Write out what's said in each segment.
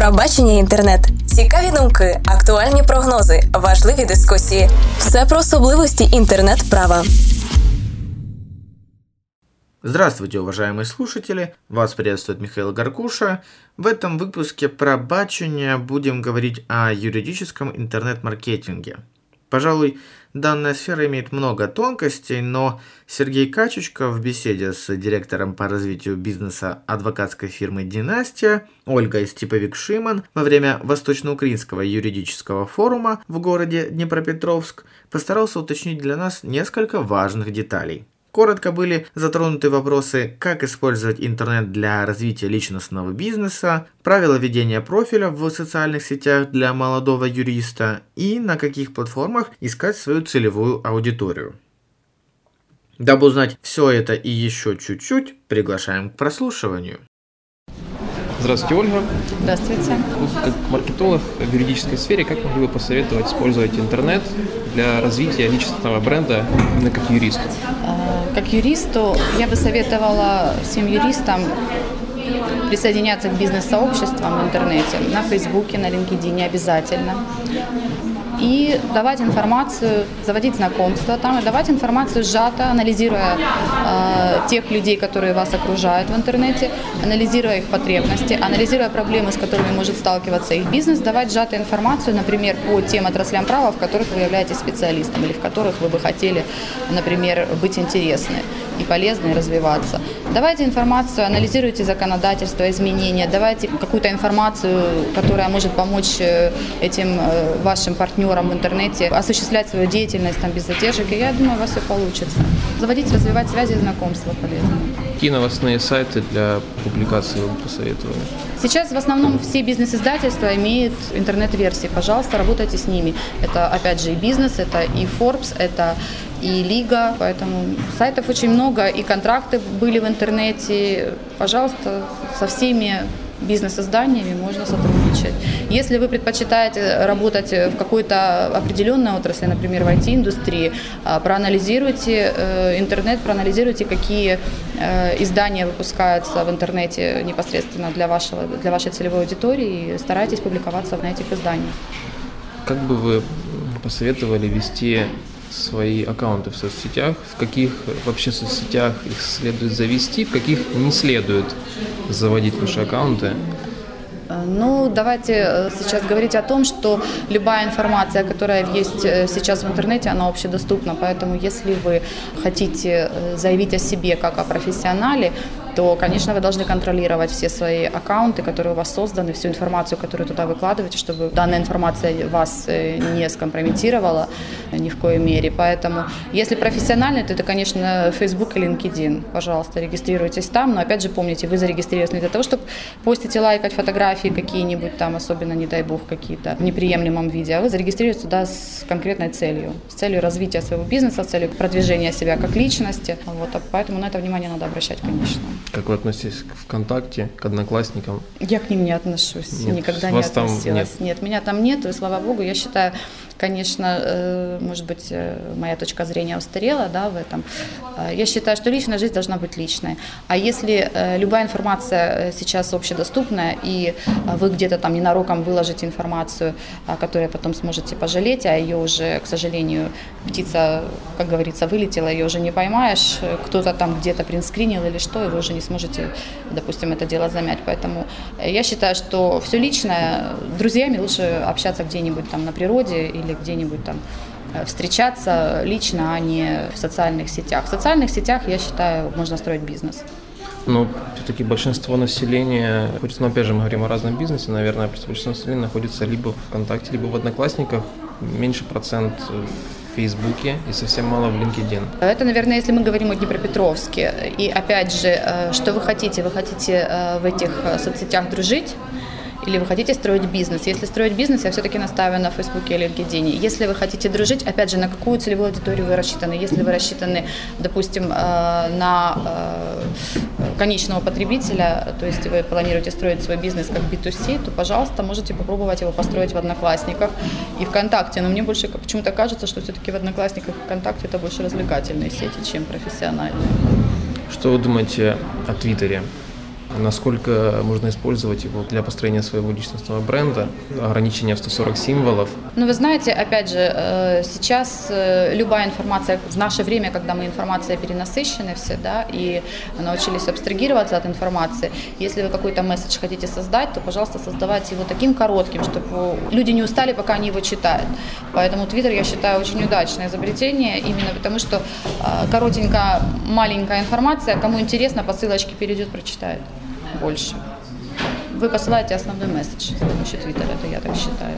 про бачення інтернет. Цікаві думки, актуальні прогнози, важливі дискусії. Все про особливості інтернет-права. Здравствуйте, уважаемые слушатели! Вас приветствует Михаил Гаркуша. В этом выпуске про бачение будем говорить о юридическом интернет-маркетинге. Пожалуй, данная сфера имеет много тонкостей, но Сергей Качечко в беседе с директором по развитию бизнеса адвокатской фирмы «Династия» Ольгой Степовик-Шиман во время Восточноукраинского юридического форума в городе Днепропетровск постарался уточнить для нас несколько важных деталей. Коротко были затронуты вопросы, как использовать интернет для развития личностного бизнеса, правила ведения профиля в социальных сетях для молодого юриста и на каких платформах искать свою целевую аудиторию. Дабы узнать все это и еще чуть-чуть, приглашаем к прослушиванию. Здравствуйте, Ольга. Здравствуйте. Вы как маркетолог в юридической сфере, как могли бы посоветовать использовать интернет для развития личностного бренда именно как юристу? Как юристу я бы советовала всем юристам присоединяться к бизнес-сообществам в интернете, на Фейсбуке, на LinkedIn обязательно. И давать информацию, заводить знакомства там, и давать информацию сжато, анализируя э, тех людей, которые вас окружают в интернете, анализируя их потребности, анализируя проблемы, с которыми может сталкиваться их бизнес, давать сжатую информацию, например, по тем отраслям права, в которых вы являетесь специалистом или в которых вы бы хотели, например, быть интересны и полезны, и развиваться. Давайте информацию, анализируйте законодательство, изменения, давайте какую-то информацию, которая может помочь э, этим э, вашим партнерам в интернете осуществлять свою деятельность там, без задержек, и я думаю, у вас все получится. Заводить, развивать связи и знакомства полезно. Какие новостные сайты для публикации вы посоветовали? Сейчас в основном все бизнес-издательства имеют интернет-версии. Пожалуйста, работайте с ними. Это, опять же, и бизнес, это и Forbes, это и Лига. Поэтому сайтов очень много, и контракты были в интернете. Пожалуйста, со всеми бизнес-изданиями можно сотрудничать. Если вы предпочитаете работать в какой-то определенной отрасли, например, в IT-индустрии, а, проанализируйте э, интернет, проанализируйте, какие э, издания выпускаются в интернете непосредственно для, вашего, для вашей целевой аудитории и старайтесь публиковаться на этих изданиях. Как бы вы посоветовали вести свои аккаунты в соцсетях, в каких вообще соцсетях их следует завести, в каких не следует заводить ваши аккаунты. Ну, давайте э, сейчас говорить о том, что любая информация, которая есть э, сейчас в интернете, она общедоступна. Поэтому, если вы хотите э, заявить о себе как о профессионале, то, конечно, вы должны контролировать все свои аккаунты, которые у вас созданы, всю информацию, которую туда выкладываете, чтобы данная информация вас э, не скомпрометировала ни в коей мере. Поэтому, если профессионально, то это, конечно, Facebook и LinkedIn. Пожалуйста, регистрируйтесь там. Но, опять же, помните, вы зарегистрировались не для того, чтобы постить и лайкать фотографии какие-нибудь там, особенно, не дай бог, какие-то в неприемлемом виде, а вы зарегистрируетесь туда с конкретной целью, с целью развития своего бизнеса, с целью продвижения себя как личности. Вот, поэтому на это внимание надо обращать, конечно. Как вы относитесь к ВКонтакте, к Одноклассникам? Я к ним не отношусь, нет, никогда не относилась. Там нет. нет, меня там нет, и слава богу, я считаю, конечно, э, может быть, э, моя точка зрения устарела да, в этом. Э, я считаю, что личная жизнь должна быть личной. А если любая информация сейчас общедоступная, и вы где-то там ненароком выложите информацию, которую потом сможете пожалеть, а ее уже, к сожалению, птица, как говорится, вылетела, ее уже не поймаешь, кто-то там где-то принскринил или что, и вы уже не сможете, допустим, это дело замять. Поэтому я считаю, что все личное, друзьями лучше общаться где-нибудь там на природе или или где-нибудь там э, встречаться лично, а не в социальных сетях. В социальных сетях, я считаю, можно строить бизнес. Но все-таки большинство населения, хоть, ну, опять же, мы говорим о разном бизнесе, наверное, большинство населения находится либо в ВКонтакте, либо в Одноклассниках, меньше процент в Фейсбуке и совсем мало в LinkedIn. Это, наверное, если мы говорим о Днепропетровске. И опять же, э, что вы хотите? Вы хотите э, в этих соцсетях дружить? Или вы хотите строить бизнес. Если строить бизнес, я все-таки настаиваю на Фейсбуке или LinkedIn. Если вы хотите дружить, опять же, на какую целевую аудиторию вы рассчитаны? Если вы рассчитаны, допустим, э, на э, конечного потребителя, то есть вы планируете строить свой бизнес как B2C, то, пожалуйста, можете попробовать его построить в Одноклассниках и ВКонтакте. Но мне больше почему-то кажется, что все-таки в Одноклассниках и ВКонтакте это больше развлекательные сети, чем профессиональные. Что вы думаете о Твиттере? Насколько можно использовать его для построения своего личностного бренда, ограничение в 140 символов. Ну, вы знаете, опять же, э, сейчас э, любая информация, в наше время, когда мы информация перенасыщены все, да, и научились абстрагироваться от информации, если вы какой-то месседж хотите создать, то, пожалуйста, создавайте его таким коротким, чтобы люди не устали, пока они его читают. Поэтому Твиттер, я считаю, очень удачное изобретение, именно потому что э, коротенькая, маленькая информация, кому интересно, по ссылочке перейдет, прочитает больше. Вы посылаете основной месседж с помощью Твиттера, это я так считаю.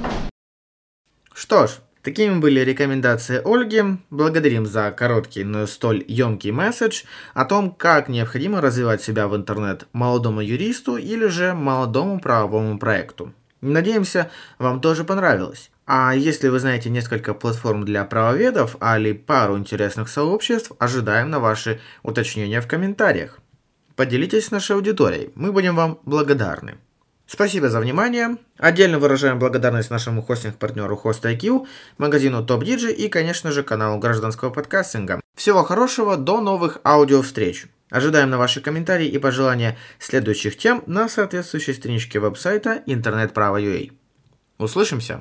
Что ж, такими были рекомендации Ольги. Благодарим за короткий, но столь емкий месседж о том, как необходимо развивать себя в интернет молодому юристу или же молодому правовому проекту. Надеемся, вам тоже понравилось. А если вы знаете несколько платформ для правоведов, али пару интересных сообществ, ожидаем на ваши уточнения в комментариях. Поделитесь с нашей аудиторией, мы будем вам благодарны. Спасибо за внимание. Отдельно выражаем благодарность нашему хостинг-партнеру HostIQ, магазину TopDigi и, конечно же, каналу гражданского подкастинга. Всего хорошего, до новых аудиовстреч. Ожидаем на ваши комментарии и пожелания следующих тем на соответствующей страничке веб-сайта интернет-право.ua. Услышимся!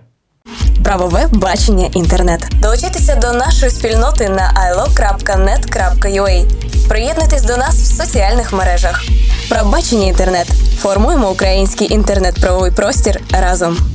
Правове бачення інтернет. Долучайтеся до нашої спільноти на ilo.net.ua. Приєднуйтесь до нас в соціальних мережах. Правбачення інтернет. Формуємо український інтернет-правовий простір разом.